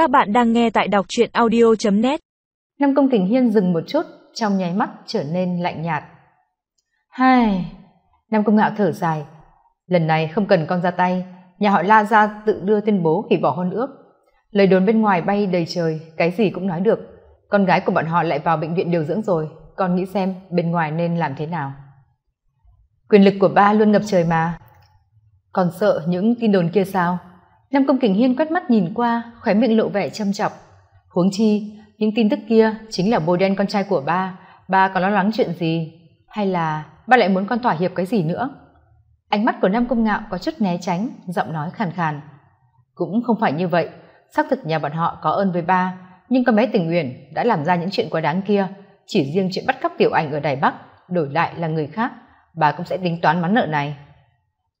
Các bạn đang nghe tại đọc truyện audio.net Nam Công Kình Hiên dừng một chút, trong nháy mắt trở nên lạnh nhạt. Hai, Nam Công Ngạo thở dài. Lần này không cần con ra tay, nhà họ La ra tự đưa tuyên bố hủy bỏ hôn ước. Lời đồn bên ngoài bay đầy trời, cái gì cũng nói được. Con gái của bọn họ lại vào bệnh viện điều dưỡng rồi, con nghĩ xem bên ngoài nên làm thế nào. Quyền lực của ba luôn ngập trời mà. Còn sợ những tin đồn kia sao? Nam Công Kình Hiên quét mắt nhìn qua, khóe miệng lộ vẻ châm chọc. Huống chi, những tin tức kia chính là bồ đen con trai của ba, ba có lo lắng chuyện gì? Hay là ba lại muốn con thỏa hiệp cái gì nữa? Ánh mắt của Nam Công Ngạo có chút né tránh, giọng nói khàn khàn. Cũng không phải như vậy, xác thực nhà bọn họ có ơn với ba, nhưng con bé tình nguyện đã làm ra những chuyện quá đáng kia, chỉ riêng chuyện bắt cóc tiểu ảnh ở Đài Bắc, đổi lại là người khác, bà cũng sẽ tính toán món nợ này.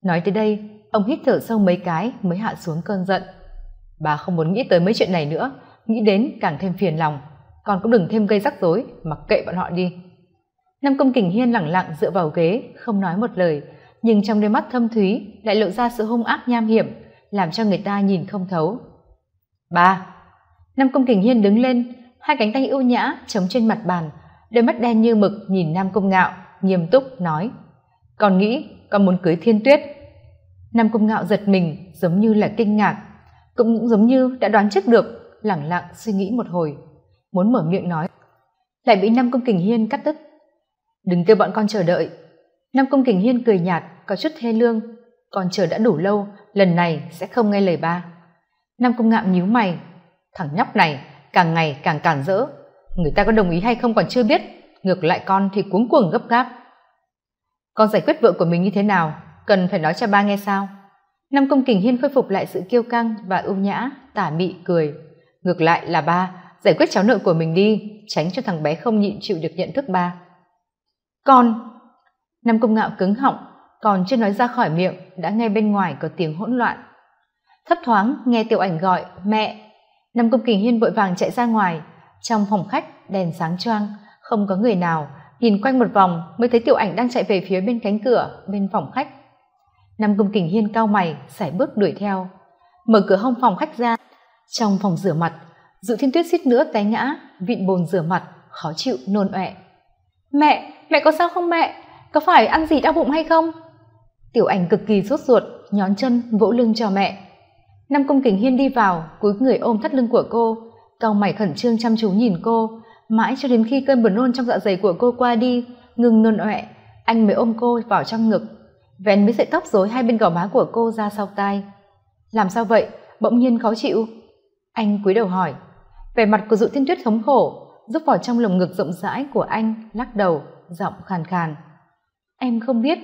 Nói tới đây, ông hít thở sâu mấy cái mới hạ xuống cơn giận. Bà không muốn nghĩ tới mấy chuyện này nữa, nghĩ đến càng thêm phiền lòng. Còn cũng đừng thêm gây rắc rối, mặc kệ bọn họ đi. Nam công kình hiên lẳng lặng dựa vào ghế, không nói một lời, nhưng trong đôi mắt thâm thúy lại lộ ra sự hung ác nham hiểm, làm cho người ta nhìn không thấu. Ba. Nam công kình hiên đứng lên, hai cánh tay ưu nhã chống trên mặt bàn, đôi mắt đen như mực nhìn nam công ngạo, nghiêm túc nói, con nghĩ con muốn cưới thiên tuyết nam công ngạo giật mình, giống như là kinh ngạc. Cũng giống như đã đoán trước được, lẳng lặng suy nghĩ một hồi. Muốn mở miệng nói, lại bị nam công kình hiên cắt đứt. Đừng kêu bọn con chờ đợi. Nam công kình hiên cười nhạt, có chút thê lương. Con chờ đã đủ lâu, lần này sẽ không nghe lời ba. Nam công ngạo nhíu mày. Thằng nhóc này, càng ngày càng cản rỡ. Người ta có đồng ý hay không còn chưa biết. Ngược lại con thì cuống cuồng gấp gáp. Con giải quyết vợ của mình như thế nào? Cần phải nói cho ba nghe sao? Nam công kình hiên khôi phục lại sự kiêu căng và ưu nhã, tả mị, cười. Ngược lại là ba, giải quyết cháu nợ của mình đi, tránh cho thằng bé không nhịn chịu được nhận thức ba. Con. Nam công ngạo cứng họng, còn chưa nói ra khỏi miệng, đã nghe bên ngoài có tiếng hỗn loạn. Thấp thoáng, nghe tiểu ảnh gọi, mẹ. Nam công kình hiên vội vàng chạy ra ngoài. Trong phòng khách, đèn sáng choang, không có người nào. Nhìn quanh một vòng, mới thấy tiểu ảnh đang chạy về phía bên cánh cửa, bên phòng khách nam công kình hiên cao mày, sải bước đuổi theo. Mở cửa hông phòng khách ra. Trong phòng rửa mặt, dự thiên tuyết suýt nữa té ngã, vịn bồn rửa mặt, khó chịu, nôn ọe. Mẹ mẹ có sao không mẹ? Có phải ăn gì đau bụng hay không? Tiểu ảnh cực kỳ sốt ruột, nhón chân, vỗ lưng cho mẹ. Nam công kình hiên đi vào, cúi người ôm thắt lưng của cô. Cau mày khẩn trương chăm chú nhìn cô. Mãi cho đến khi cơn buồn nôn trong dạ dày của cô qua đi, ngừng nôn ọe. Anh mới ôm cô vào trong ngực vén mấy sợi tóc rối hai bên gò má của cô ra sau tai. Làm sao vậy? Bỗng nhiên khó chịu. Anh cúi đầu hỏi. Vẻ mặt của dụ thiên tuyết thống khổ giúp vào trong lồng ngực rộng rãi của anh, lắc đầu, giọng khàn khàn. Em không biết,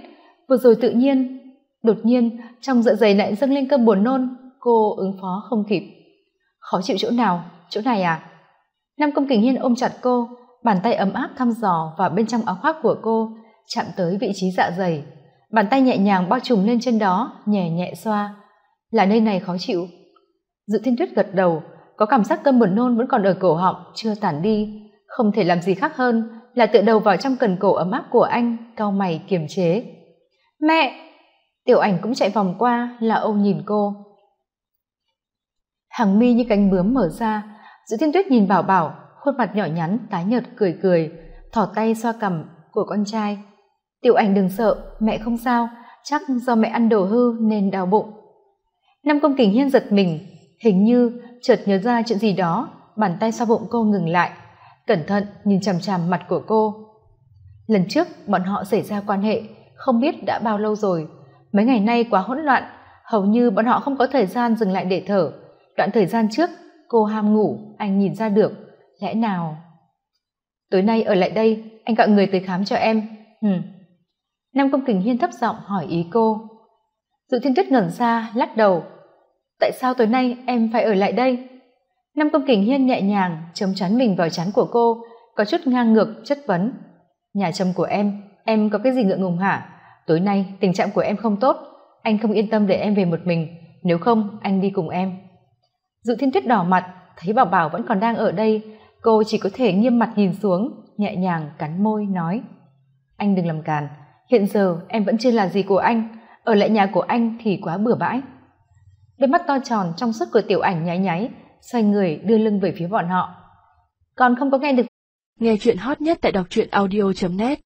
vừa rồi tự nhiên, đột nhiên, trong dạ dày lại dâng lên cơn buồn nôn, cô ứng phó không kịp. Khó chịu chỗ nào? Chỗ này à? Nam công kình hiên ôm chặt cô, bàn tay ấm áp thăm dò vào bên trong áo khoác của cô, chạm tới vị trí dạ dày bàn tay nhẹ nhàng bao trùm lên trên đó, nhẹ nhẹ xoa. Là nơi này khó chịu. Dự thiên tuyết gật đầu, có cảm giác cơn buồn nôn vẫn còn ở cổ họng, chưa tản đi. Không thể làm gì khác hơn là tựa đầu vào trong cần cổ ấm áp của anh, cau mày, kiềm chế. Mẹ! Tiểu ảnh cũng chạy vòng qua là âu nhìn cô. Hàng mi như cánh bướm mở ra, dự thiên tuyết nhìn bảo bảo, khuôn mặt nhỏ nhắn, tái nhợt, cười cười thỏ tay xoa cằm của con trai tiểu ảnh đừng sợ, mẹ không sao, chắc do mẹ ăn đồ hư nên đau bụng. Nam công kình hiên giật mình, hình như chợt nhớ ra chuyện gì đó, bàn tay sau bụng cô ngừng lại, cẩn thận nhìn chằm chằm mặt của cô. Lần trước bọn họ xảy ra quan hệ, không biết đã bao lâu rồi, mấy ngày nay quá hỗn loạn, hầu như bọn họ không có thời gian dừng lại để thở. Đoạn thời gian trước, cô ham ngủ, anh nhìn ra được, lẽ nào? Tối nay ở lại đây, anh gọi người tới khám cho em. Ừ nam công kình hiên thấp giọng hỏi ý cô. Dự thiên tuyết ngẩn ra, lắc đầu. Tại sao tối nay em phải ở lại đây? Nam công kình hiên nhẹ nhàng chấm chắn mình vào chắn của cô, có chút ngang ngược, chất vấn. Nhà chồng của em em có cái gì ngượng ngùng hả? Tối nay tình trạng của em không tốt, anh không yên tâm để em về một mình, nếu không anh đi cùng em. Dự thiên tuyết đỏ mặt, thấy bảo bảo vẫn còn đang ở đây, cô chỉ có thể nghiêm mặt nhìn xuống, nhẹ nhàng cắn môi, nói. Anh đừng làm càn hiện giờ em vẫn chưa là gì của anh. Ở lại nhà của anh thì quá bừa bãi. Đôi mắt to tròn trong suốt của tiểu ảnh nháy nháy, xoay người đưa lưng về phía bọn họ. Còn không có nghe được. Nghe chuyện hot nhất tại đọc truyện audio net.